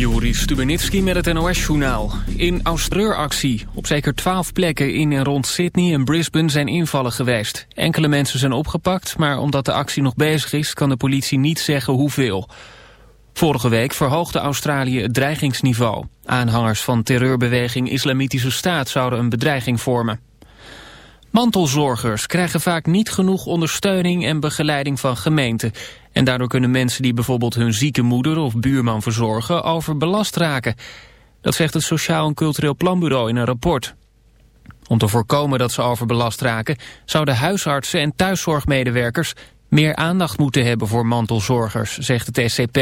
Juri Stubenitski met het NOS-journaal. In Australië-actie. Op zeker twaalf plekken in en rond Sydney en Brisbane zijn invallen geweest. Enkele mensen zijn opgepakt, maar omdat de actie nog bezig is... kan de politie niet zeggen hoeveel. Vorige week verhoogde Australië het dreigingsniveau. Aanhangers van terreurbeweging Islamitische Staat zouden een bedreiging vormen. Mantelzorgers krijgen vaak niet genoeg ondersteuning en begeleiding van gemeenten. En daardoor kunnen mensen die bijvoorbeeld hun zieke moeder of buurman verzorgen overbelast raken. Dat zegt het Sociaal en Cultureel Planbureau in een rapport. Om te voorkomen dat ze overbelast raken, zouden huisartsen en thuiszorgmedewerkers meer aandacht moeten hebben voor mantelzorgers, zegt het SCP.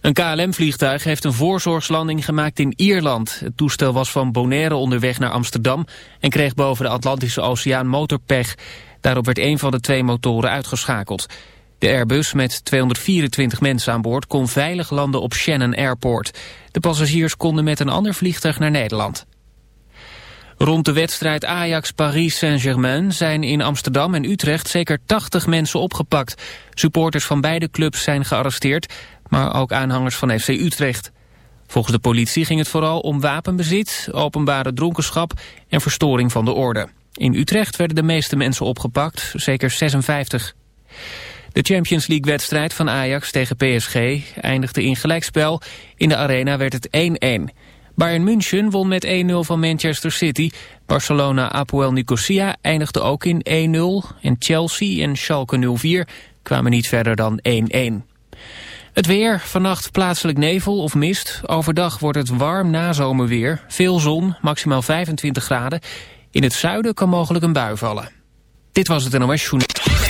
Een KLM-vliegtuig heeft een voorzorgslanding gemaakt in Ierland. Het toestel was van Bonaire onderweg naar Amsterdam... en kreeg boven de Atlantische Oceaan motorpech. Daarop werd een van de twee motoren uitgeschakeld. De Airbus met 224 mensen aan boord kon veilig landen op Shannon Airport. De passagiers konden met een ander vliegtuig naar Nederland. Rond de wedstrijd Ajax-Paris Saint-Germain zijn in Amsterdam en Utrecht zeker 80 mensen opgepakt. Supporters van beide clubs zijn gearresteerd maar ook aanhangers van FC Utrecht. Volgens de politie ging het vooral om wapenbezit, openbare dronkenschap en verstoring van de orde. In Utrecht werden de meeste mensen opgepakt, zeker 56. De Champions League-wedstrijd van Ajax tegen PSG eindigde in gelijkspel. In de arena werd het 1-1. Bayern München won met 1-0 van Manchester City. Barcelona Apoel Nicosia eindigde ook in 1-0. En Chelsea en Schalke 04 kwamen niet verder dan 1-1. Het weer, vannacht plaatselijk nevel of mist. Overdag wordt het warm nazomerweer. Veel zon, maximaal 25 graden. In het zuiden kan mogelijk een bui vallen. Dit was het NOS Journal.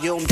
volume.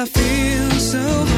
I feel so high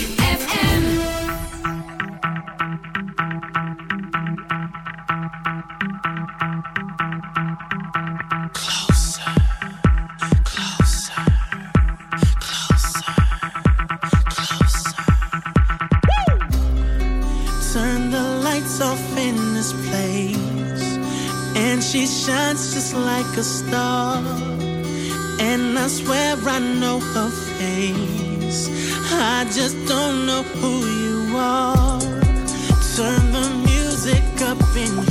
In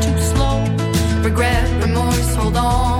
too slow. Regret, remorse, hold on.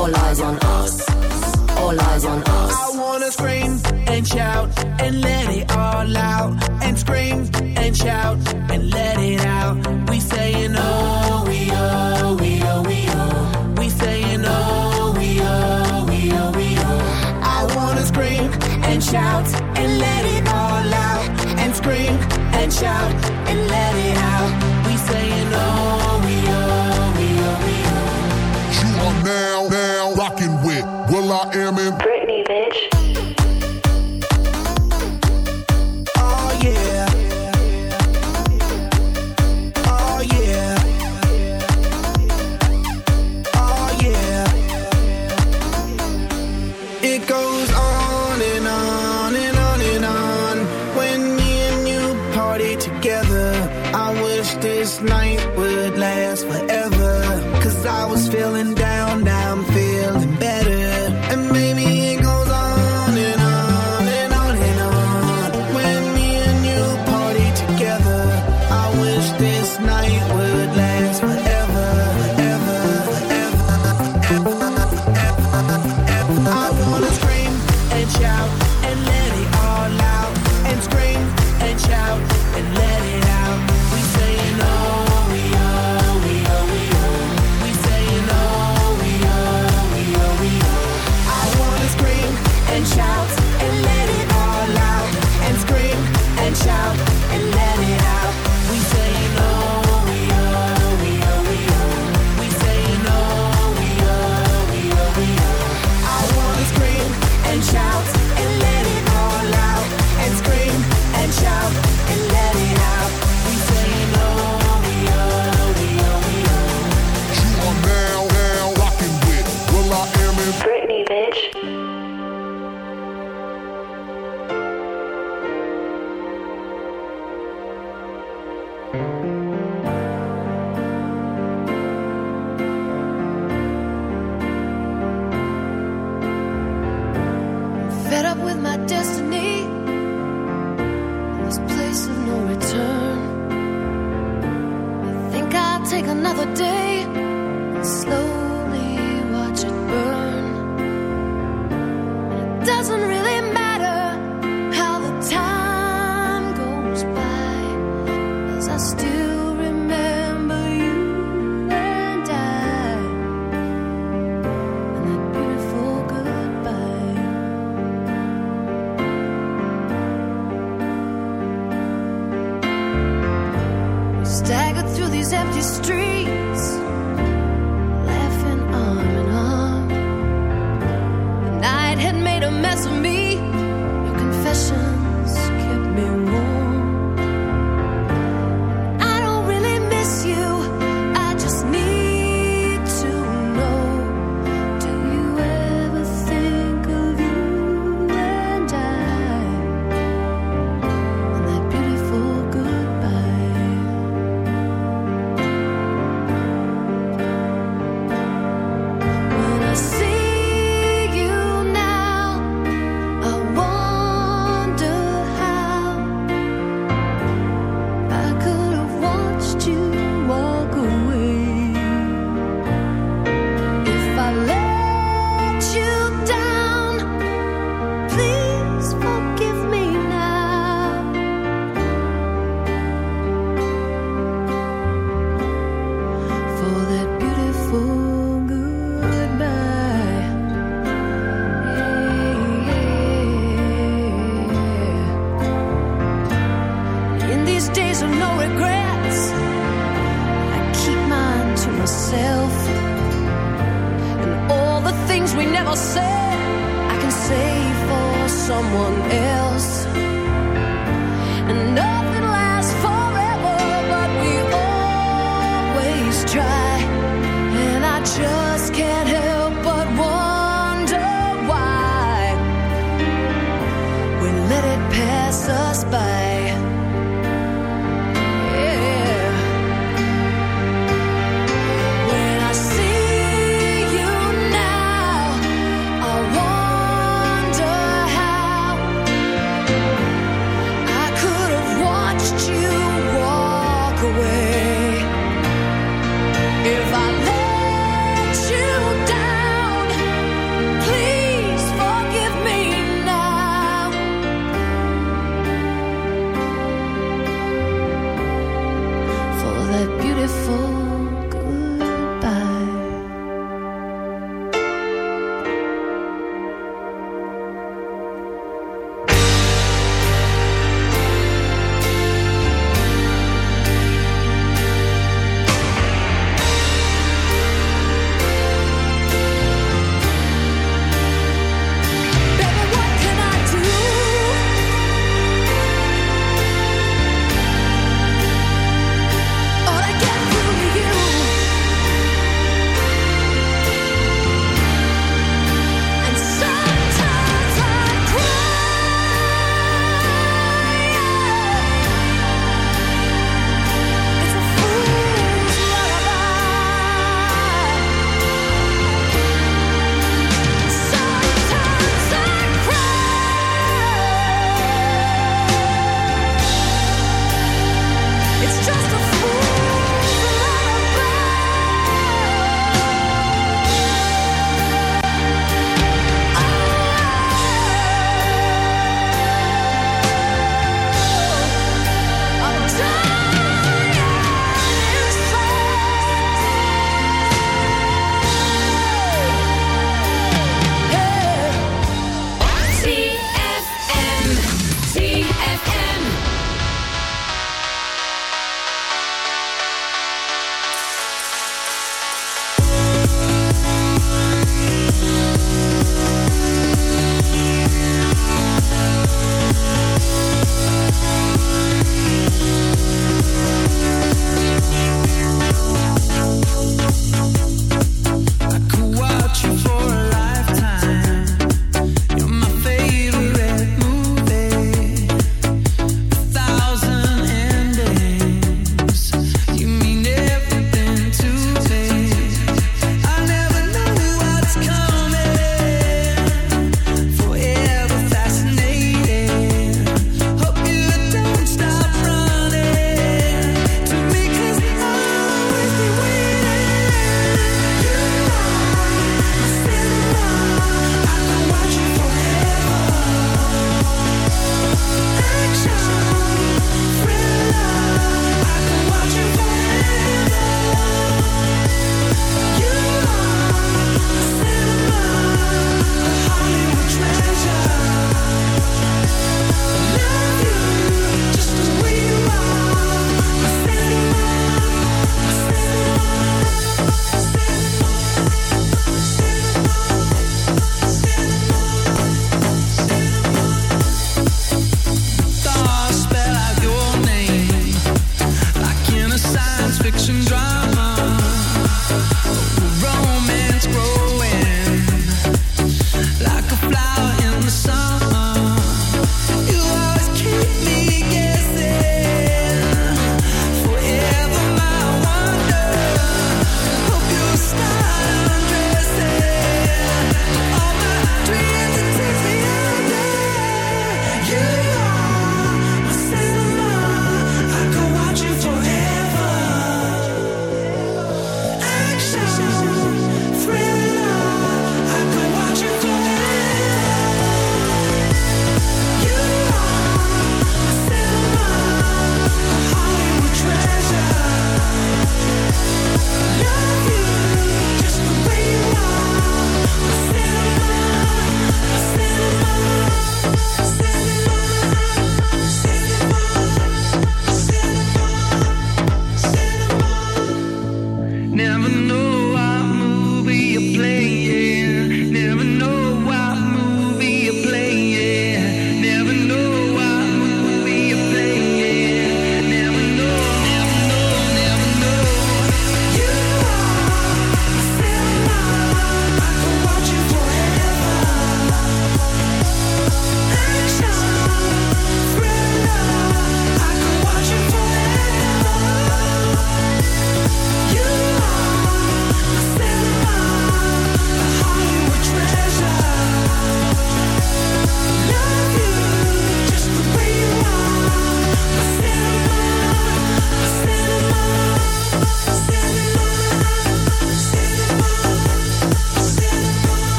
All eyes on us. All eyes on us. I wanna scream and shout and let it all out. And scream and shout Britney, bitch.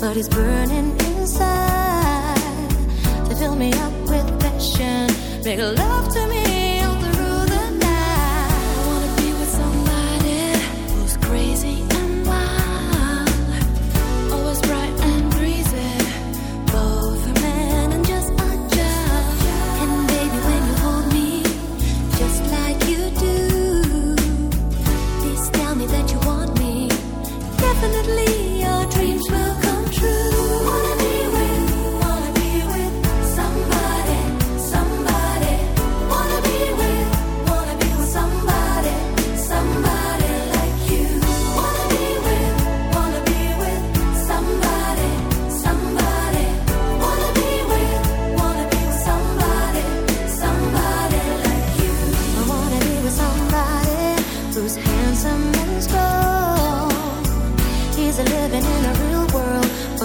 but it's burning inside. They fill me up with passion, make love to me.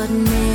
what